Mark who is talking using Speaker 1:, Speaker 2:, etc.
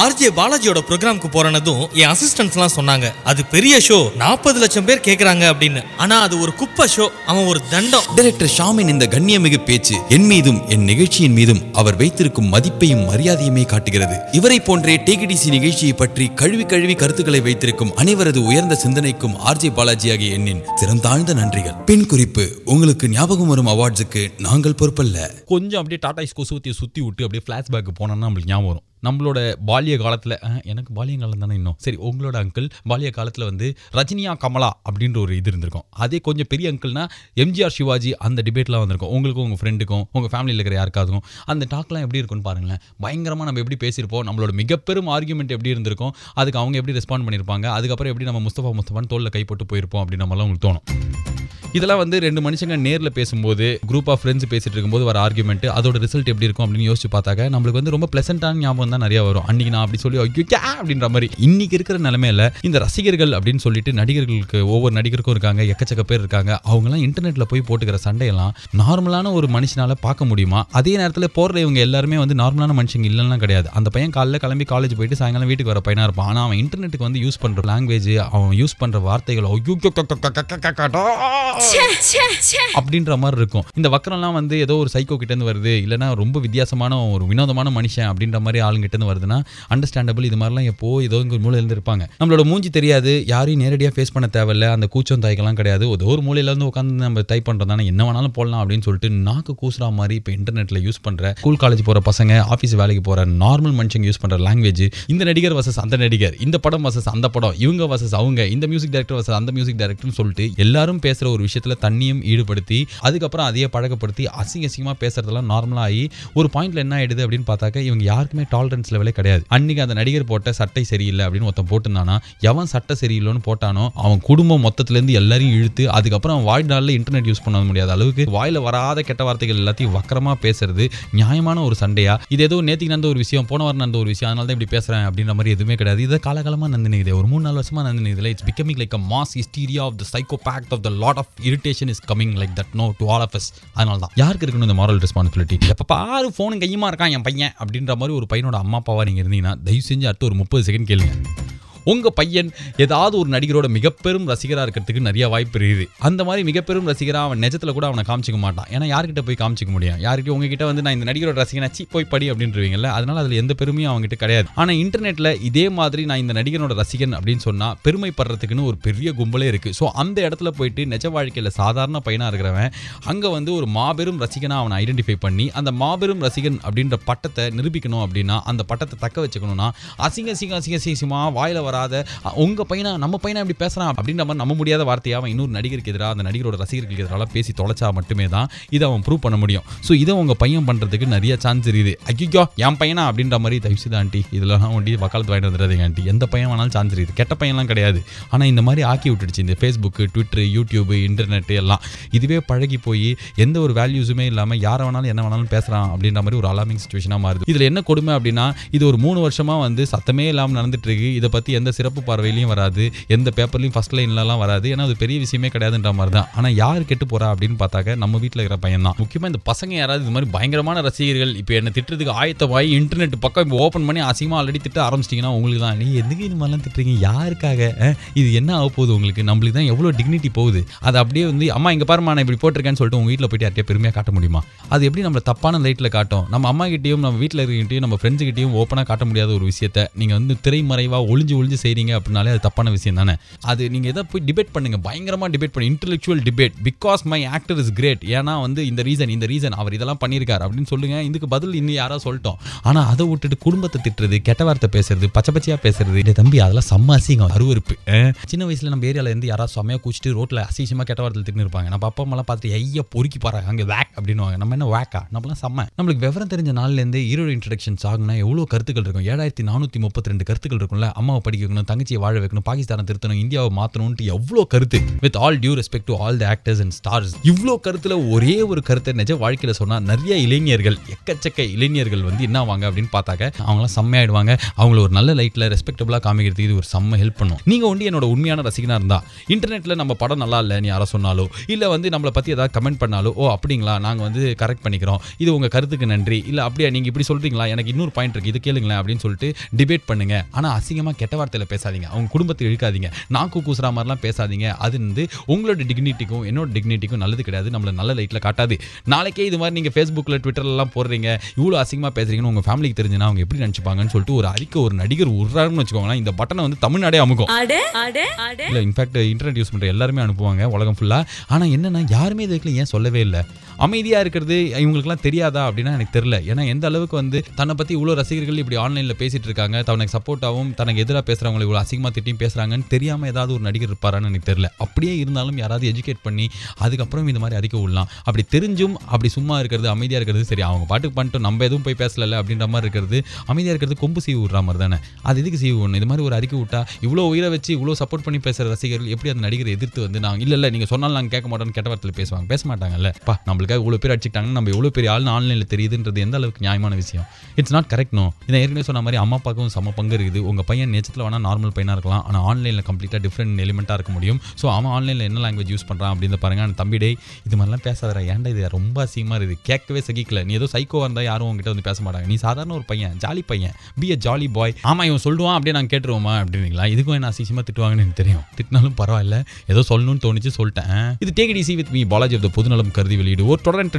Speaker 1: RJ பாலாஜியோட ப்ரோக்ராம்க்கு போறனதும் என் அசிஸ்டன்ட்ஸ்லாம் சொன்னாங்க. அது பெரிய ஷோ நாற்பது லட்சம் பேர் கேக்குறாங்க அப்படின்னு. ஆனா அது ஒரு குப்பை ஷோ அவன் ஒரு தண்டம்.
Speaker 2: டைரக்டர் ஷாமின் இந்த கண்ணியமிகு பேச்சு என் மீதும் என் நிகழ்ச்சியின் மீதும் அவர் வைத்திருக்கும் மதிப்பையும் மரியாதையுமே காட்டுகிறது. இவரை போன்றே டிகிடிசி நிகழ்ச்சியை பற்றி கழுவி கழுவி கருத்துக்களை வைத்திருக்கும் அனைவரது உயர்ந்த சிந்தனைக்கும் ஆர்ஜே பாலாஜி ஆகிய எண்ணின் சிரம் தாழ்ந்த நன்றிகள். பின் குறிப்பு உங்களுக்கு ஞாபகம் வரும் அவார்ட்ஸுக்கு நாங்கள் பொறுப்பல்ல.
Speaker 3: கொஞ்சம் அப்படியே டாடா ஸ்கூ சுற்றி சுற்றி விட்டு அப்படியே ஃப்ளாஷ்பேக் போனோம்னா நம்மளுக்கு ஞாபகம் வரும். நம்மளோட பால்ய காலத்தில் எனக்கு பால்ய காலம் தானே இன்னும். சரி உங்களோட அங்கிள் பால்ய காலத்தில் வந்து ரஜினியா கமலா அப்படின்ற ஒரு இது இருந்திருக்கும். அதே கொஞ்சம் பெரிய அங்கிள்னா எம்ஜிஆர் சிவாஜி அந்த டிபேட்லாம் வந்திருக்கும். உங்களுக்கும் உங்கள் ஃப்ரெண்டுக்கும் உங்கள் ஃபேமிலியில் இருக்கிற யாருக்காதுக்கும் அந்த டாக்லாம் எப்படி இருக்கும்னு பாருங்களேன். பயங்கரமாக நம்ம எப்படி பேசியிருப்போம் நம்மளோட மிகப்பெரும் ஆர்குமெண்ட் எப்படி இருந்திருக்கும் அதுக்கு அவங்க எப்படி ரெஸ்பாண்ட் பண்ணியிருப்பாங்க அதுக்கப்புறம் எப்படி நம்ம முஸ்தபா முஸ்தபான்னு தோளில் கைப்பட்டு போயிருப்போம் அப்படின்னு நம்மளாம் உங்களுக்கு தோணும். இதெல்லாம் வந்து ரெண்டு மனுஷங்க நேரில் பேசும்போது குரூப் ஆஃப் ஃப்ரெண்ட்ஸ் பேசிட்டு இருக்கும்போது வர ஆர்குமெண்ட் அதோட ரிசல்ட் எப்படி இருக்கும் அப்படின்னு யோசிச்சு பார்த்தாக்க நம்மளுக்கு வந்து ரொம்ப பிளசண்டான ஞாபகம் தான் நிறைய வரும் அன்னைக்கு நான் அப்படி சொல்லி ஐயோ கே அப்படின்ற மாதிரி இன்னைக்கு இருக்கிற நிலைமையில இந்த ரசிகர்கள் அப்படின்னு சொல்லிட்டு நடிகர்களுக்கு ஒவ்வொரு நடிகருக்கும் இருக்காங்க எக்கச்சக்க பேர் இருக்காங்க அவங்கலாம் இன்டர்நெட்ல போய் போட்டுக்கிற சண்டையெல்லாம் நார்மலான ஒரு மனுஷனால பார்க்க முடியுமா அதே நேரத்தில் போடுற இவங்க எல்லாருமே வந்து நார்மலான மனுஷங்க இல்லைன்னா கிடையாது அந்த பையன் காலைல கிளம்பி காலேஜ் போயிட்டு சாயங்காலம் வீட்டுக்கு வர பையனா இருப்பான் ஆனால் அவன் இன்டர்நெட்டுக்கு வந்து யூஸ் பண்ற லாங்குவேஜ் அவன் யூஸ் பண்ற வார்த்தைகள் ஐயோ அப்படின்ற மாதிரி இருக்கும். இந்த வக்கரம்லாம் வந்து ஏதோ ஒரு சைக்கோ கிட்ட இருந்து வருது. இல்லைன்னா ரொம்ப வித்தியாசமான ஒரு வினோதமான மனுஷன் அப்படின்ற மாதிரி ஆளுங்கிட்ட இருந்து வருதுன்னா அண்டர்ஸ்டாண்டபிள் இது மாதிரிலாம் எப்போ ஏதோ இங்க ஒரு மூலையில இருந்து இருப்பாங்க நம்மளோட மூஞ்சி தெரியாது. யாரையும் நேரடியாக ஃபேஸ் பண்ண தேவையில்ல. அந்த கூச்சம் தாய்க்கெல்லாம் கிடையாது. ஏதோ ஒரு மூலையில இருந்து உட்காந்து நம்ம டைப் பண்றதானே என்ன வேணாலும் போடலாம் அப்படின்னு சொல்லிட்டு நாக்கு கூசுற மாதிரி இப்போ இன்டர்நெட்ல யூஸ் பண்ற ஸ்கூல் காலேஜ் போற பசங்க ஆஃபீஸ் வேலைக்கு போற நார்மல் மனுஷங்க யூஸ் பண்ற லாங்குவேஜ் இந்த நடிகர் வசஸ் அந்த நடிகர் இந்த படம் வசஸ் அந்த படம் இவங்க வசஸ் அவங்க இந்த மியூசிக் டைரக்டர் வசஸ் அந்த மியூசிக் டைரக்டர்னு சொல்லிட்டு எல்லாரும் பேசுற ஒரு விஷயத்துல தண்ணியும் ஈடுபடுத்தி அதுக்கப்புறம் அதையே பழக்கப்படுத்தி அசிங்க அசிங்கமா பேசுறதெல்லாம் நார்மலா ஆகி ஒரு பாயிண்ட்ல என்ன ஆயிடுது அப்படின்னு பார்த்தாக்க இவங்க யாருக்குமே டாலரன்ஸ் லெவலே கிடையாது. அன்னைக்கு அந்த நடிகர் போட்ட சட்டை சரியில்லை அப்படின்னு ஒருத்தன் போட்டிருந்தானா எவன் சட்டை சரியில்லைன்னு போட்டானோ அவன் குடும்பம் மொத்தத்துல இருந்து எல்லாரையும் இழுத்து அதுக்கப்புறம் அவன் வாழ்நாளில் இன்டர்நெட் யூஸ் பண்ண முடியாத அளவுக்கு வாயில வராத கெட்ட வார்த்தைகள் எல்லாத்தையும் வக்கரமா பேசுறது நியாயமான ஒரு சண்டையா? இது ஏதோ நேத்திக்கு நடந்த ஒரு விஷயம் போன வாரம் நடந்த ஒரு விஷயம் அதனால தான் இப்படி பேசுறேன் அப்படின்ற மாதிரி எதுவுமே கிடையாது. இதை காலகாலமா நந்தினிக்குது ஒரு மூணு நாலு வருஷமா நந்தினிக்குதுல it's becoming like a mass hysteria of the psycho pact of the lot of irritation is coming like that no to all of us அதனால தான் யாருக்கு இருக்கணும் இந்த மாரல் ரெஸ்பான்சிபிலிட்டி எப்போ பாரு ஃபோனும் கையுமா இருக்கான் என் பையன் அப்படின்ற மாதிரி ஒரு பையனோட அம்மா அப்பாவாக நீங்க இருந்தீங்கன்னா தயவு செஞ்சு அடுத்து ஒரு முப்பது செகண்ட் கேளுங்க. உங்கள் பையன் ஏதாவது ஒரு நடிகரோட மிகப்பெரும் ரசிகராக இருக்கிறதுக்கு நிறைய வாய்ப்பு இருக்குது. அந்த மாதிரி மிகப்பெரும் ரசிகராக அவன் நிஜத்தில் கூட அவனை காமிச்சிக்க மாட்டான். ஏன்னா யார்கிட்ட போய் காமிச்சிக்க முடியும்? யார்கிட்ட உங்ககிட்ட வந்து நான் இந்த நடிகரோட ரசிகனாச்சு போய் படி அப்படின்றவீங்கல்ல அதனால் அதில் எந்த பெருமையும் அவங்ககிட்ட கிடையாது. ஆனால் இன்டர்நெட்டில் இதே மாதிரி நான் இந்த நடிகனோட ரசிகன் அப்படின்னு சொன்னால் பெருமைப்படுறதுக்குன்னு ஒரு பெரிய கும்பலே இருக்குது ஸோ அந்த இடத்துல போயிட்டு நிஜ வாழ்க்கையில் சாதாரண பையனாக இருக்கிறவன் அங்கே வந்து ஒரு மாபெரும் ரசிகனாக அவனை ஐடென்டிஃபை பண்ணி அந்த மாபெரும் ரசிகன் அப்படின்ற பட்டத்தை நிரூபிக்கணும் அப்படின்னா அந்த பட்டத்தை தக்க வச்சுக்கணும்னா அசிங்க அசிங்க அசிங்க வாயில் வர வராத உங்கள் உங்க பையனா நம்ம பையனா இப்படி பேசுறான் அப்படின்ற மாதிரி நம்ப முடியாத வார்த்தையை அவன் இன்னொரு நடிகருக்கு எதிராக அந்த நடிகரோட ரசிகர்களுக்கு எதிராக பேசி தொலைச்சா மட்டுமே தான் இதை அவன் ப்ரூவ் பண்ண முடியும். ஸோ இதை உங்க பையன் பண்றதுக்கு நிறைய சான்ஸ் இருக்குது. ஐயோ என் பையனா அப்படின்ற மாதிரி தயவுசெய்து ஆண்டி இதெல்லாம் ஒண்டி வக்காலத்து வாங்கிட்டு வந்துடாதீங்க ஆண்டி எந்த பையன் வேணாலும் சான்ஸ் இருக்குது. கெட்ட பையன்லாம் கிடையாது. ஆனால் இந்த மாதிரி ஆக்கி விட்டுடுச்சு. இந்த ஃபேஸ்புக்கு ட்விட்டர் யூடியூப் இன்டர்நெட் எல்லாம். இதுவே பழகி போய் எந்த ஒரு வேல்யூஸுமே இல்லாமல் யாரை வேணாலும் என்ன வேணாலும் பேசுகிறான் அப்படின்ற மாதிரி ஒரு அலாமிங் சுச்சுவேஷனாக மாறுது. இதில் என்ன கொடுமை அப்படின்னா இது ஒரு மூணு வருஷமாக வந்து சத்தமே இல்லாமல் நடந்துட்டு இருக்கு. இதை பற்றி எந்த சிறப்பு பார்வையிலையும் வராது எந்த பேப்பர்லையும் ஃபஸ்ட் லைன்லலாம் வராது. ஏன்னா அது பெரிய விஷயமே கிடையாதுன்ற மாதிரி தான் ஆனால் யார் கெட்டு போறா அப்படின்னு பார்த்தாக்க நம்ம வீட்டில் இருக்கிற பையன் தான் முக்கியமாக இந்த பசங்க யாராவது இது மாதிரி பயங்கரமான ரசிகர்கள் இப்போ என்ன திட்டுறதுக்கு ஆயத்தமாகி இன்டர்நெட் பக்கம் இப்போ ஓப்பன் பண்ணி அசிங்கமாக ஆல்ரெடி திட்ட ஆரம்பிச்சிட்டிங்கன்னா உங்களுக்கு தான் நீ எதுக்கு இது மாதிரிலாம் திட்டுறீங்க? யாருக்காக? இது என்ன ஆக போகுது உங்களுக்கு? நம்மளுக்கு தான் எவ்வளோ டிக்னிட்டி போகுது? அது அப்படியே வந்து அம்மா இங்கே பாருமா நான் இப்படி போட்டிருக்கேன்னு சொல்லிட்டு உங்கள் வீட்டில் போயிட்டு யார்ட்டே பெருமையாக காட்ட முடியுமா? அது எப்படி நம்மளை தப்பான லைட்டில் காட்டும்? நம்ம அம்மா கிட்டேயும் நம்ம வீட்டில் இருக்கிட்டையும் நம்ம ஃப்ரெண்ட்ஸ் கிட்டேயும் ஓப்பனாக காட்ட முடியாத ஒரு விஷயத்த நீங்கள் வந்து திரைமறைவாக ஒளிஞ்சு ஒளிஞ்சு செய்றீங்க அப்படின்னாலே அது தப்பான விஷயம் தானே? அது நீங்கள் எதை போய் டிபேட் பண்ணுங்க. பயங்கரமாக டிபேட் பண்ணி. Intellectual debate because my actor is great ஏன்னா வந்து இந்த ரீசன் இந்த ரீசன் அவர் இதெல்லாம் பண்ணியிருக்காரு அப்படின்னு சொல்லுங்க. இதுக்கு பதில் இன்னும் யாரோ சொல்லிட்டோம். ஆனால் அதை விட்டுட்டு குடும்பத்தை திட்டுறது கெட்ட வார்த்தை பேசுறது பச்சை பச்சையாக பேசுறது இல்லை தம்பி அதெல்லாம் செம்ம அசிங்கம் அருவருப்பு. சின்ன வயசுல நம்ம ஏரியாவில் இருந்து யாராவது செம்மையாக குடிச்சிட்டு ரோட்டில் அசிங்கமாக கெட்ட வார்த்தை திட்டு இருப்பாங்க. நம்ம அப்பா அம்மாலாம் பார்த்து ஐயா பொறுக்கி பாருங்க அங்கே வேக் அப்படின்னுவாங்க. நம்ம என்ன வேக்கா நம்மளாம் செம்ம. நம்மளுக்கு விவரம் தெரிஞ்ச நாள்லேருந்து ஈரோடு இன்ட்ரடக்ஷன் சாங்னா எவ்வளோ கருத்துக்கள் இருக்கும்? ஏழாயிரத்தி நானூற்றி முப்பத்தி ரெண்டு கருத்துக்கள் இருக்கும்ல? அம்மாவை படிக்க வைக்கணும் தங்கச்சியை வாழ வைக்கணும் பாகிஸ்தானை திருத்தணும் இந்தியாவை மாற்றணும்ட்டு எவ்வளோ கருத்து. With all due respect to all the actors and stars இவ்வளோ கருத்தில் ஒரே ஒரு கருத்தை நிஜ வாழ்க்கையில் சொன்னால் நிறைய இளைஞர்கள் எக்கச்சக்க இளைஞர்கள் வந்து என்ன ஆவாங்க அப்படின்னு பார்த்தாக்க அவங்களாம் செம்மையாயிடுவாங்க. அவங்கள ஒரு நல்ல லைட்டில் ரெஸ்பெக்டபுளாக காமிக்கிறதுக்கு இது ஒரு செம்ம ஹெல்ப் பண்ணும். நீங்கள் வந்து என்னோட உண்மையான ரசிகனாக இருந்தால் இன்டர்நெட்டில் நம்ம படம் நல்லா இல்லை நீ யாரை சொன்னாலோ இல்லை வந்து நம்மளை பற்றி ஏதாவது கமெண்ட் பண்ணாலோ ஓ அப்படிங்களா நாங்கள் வந்து கரெக்ட் பண்ணிக்கிறோம். இது உங்கள் கருத்துக்கு நன்றி. இல்லை அப்படியா நீங்கள் இப்படி சொல்கிறீங்களா எனக்கு இன்னொரு பாயிண்ட் இருக்குது இது கேளுங்களேன் அப்படின்னு சொல்லிட்டு டிபேட் பண்ணுங்க. ஆனால் அசிங்கமாக கெட்ட வார்த்தை வார்த்தையில் பேசாதீங்க. அவங்க குடும்பத்தை இழுக்காதீங்க. நாக்கு கூசுற மாதிரிலாம் பேசாதீங்க. அது வந்து உங்களோட டிக்னிட்டிக்கும் என்னோட டிக்னிட்டிக்கும் நல்லது கிடையாது. நம்மளை நல்ல லைட்டில் காட்டாது. நாளைக்கே இது மாதிரி நீங்கள் ஃபேஸ்புக்கில் ட்விட்டர்லாம் போடுறீங்க. இவ்வளோ அசிங்கமாக பேசுறீங்கன்னு உங்கள் ஃபேமிலிக்கு தெரிஞ்சுன்னா அவங்க எப்படி நினச்சிப்பாங்கன்னு சொல்லிட்டு ஒரு அறிக்கை ஒரு நடிகர் உர்றாருன்னு வச்சுக்கோங்களேன். இந்த பட்டனை வந்து தமிழ்நாடே அமுக்கும். இல்லை இன்ஃபேக்ட் இன்டர்நெட் யூஸ் பண்ணுற எல்லாருமே அனுப்புவாங்க உலகம் ஃபுல்லாக ஆனால் என்னன்னா யாருமே இதுக்கு ஏன் சொல்லவே இல்லை? அமைதியாக இருக்கிறது இவங்களுக்குலாம் தெரியாதா அப்படின்னா எனக்கு தெரியல. ஏன்னா எந்த அளவுக்கு வந்து தன்னை பற்றி இவ்வளோ ரசிகர்கள் இப்படி ஆன்லைனில் பேசிட்டு இருக்காங்க. தனக்கு சப்போர்ட்டாகவும் தனக்கு எதிராக பேசுகிறவங்களை இவ்வளோ அசிங்கமாக திட்டியும் பேசுகிறாங்கன்னு தெரியாமல் ஏதாவது ஒரு நடிகர் இருப்பாரான்னு எனக்கு தெரியல. அப்படியே இருந்தாலும் யாராவது எஜுகேட் பண்ணி அதுக்கப்புறம் இந்த மாதிரி அறிக்கை விடலாம். அப்படி தெரிஞ்சும் அப்படி சும்மா இருக்கிறது அமைதியாக இருக்கிறது சரி அவங்க பாட்டுக்கு பண்ணிட்டு நம்ம எதுவும் போய் பேசல அப்படின்ற மாதிரி இருக்கிறது அமைதியாக இருக்கிறது கொம்பு சீவு விடுற மாதிரி தானே. அது எதுக்கு சீவு ஒன்று இது மாதிரி ஒரு அறிக்கை விட்டா இவ்வளோ உயிரை வச்சு இவ்வளோ சப்போர்ட் பண்ணி பேசுகிற ரசிகர்கள் எப்படி அந்த நடிகரை எதிர்த்து வந்து நாங்கள் இல்லை இல்லை நீங்கள் சொன்னாலும் நாங்கள் கேட்க மாட்டோம்னு கெட்ட வார்த்தையில் பேசுவாங்க? பேச மாட்டாங்கல்ல. பா நம்மளுக்காக இவ்வளோ பேர் அடிச்சிட்டாங்கன்னா நம்ம எவ்வளோ பெரிய ஆள்னு ஆன்லைனில் தெரியுதுன்றது எந்த அளவுக்கு நியாயமான விஷயம்? இட்ஸ் நாட் கரெக்ட் நோ இதை ஏற்கனவே சொன்ன மாதிரி அம்மா அப்பாவுக்கும் சம பங்கு இருக்குது. உங்கள் பையன் நேச்சத்தில் வேணால் நார்மல் பையனாக இருக்கலாம். ஆனால் ஆன்லைனில் கம்ப்ளீட்டாக டிஃப்ரெண்ட் எலிமெண்ட்டாக இருக்க முடியும். ஸோ அவன் ஆன்லைனில் என்ன லாங்குவேஜ் யூஸ் பண்ணுறான் அப்படின்னு பாருங்க. அந்த தம்பிடே இது மாதிரிலாம் பேசாதடா. ஏன்டா இது? ரொம்ப அசிங்கமாக இருக்குது. கேட்கவே சகிக்கல. நீ ஏதோ சைக்கோவாக இருந்தால் யாரும் உங்ககிட்ட வந்து பேச மாட்டாங்க. நீ சாதாரண ஒரு பையன் ஜாலி பையன். பி அ ஜாலி பாய் ஆமாம் இவன் சொல்லுவான் அப்படியே நாங்கள் கேட்டுருவோமா? அப்படின்னீங்களா இதுக்கும் என்ன அசிங்கமாக திட்டுவாங்கன்னு எனக்கு தெரியும். திட்டினாலும் பரவாயில்ல. ஏதோ சொல்லணும்னு தோணுச்சு சொல்லிட்டேன். இது take it easy with me Balaji of the பொதுநலம் கருதி வெளியீடு ஒரு torrent.